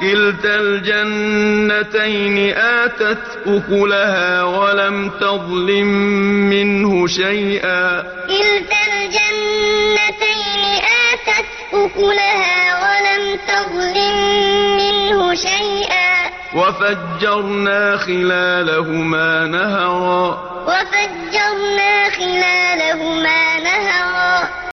كِلْتَا الْجَنَّتَيْنِ آتَتْ أُكُلَهَا وَلَمْ تَظْلِم مِّنْهُ شَيْئًا ۚ. كِلْتَا الْجَنَّتَيْنِ آتَتْ أُكُلَهَا وَلَمْ تَظْلِم مِّنْهُ شَيْئًا ۚ. وَفَجَّرْنَا خِلَالَهُمَا نَهَرًا. وَفَجَّرْنَا خِلَالَهُمَا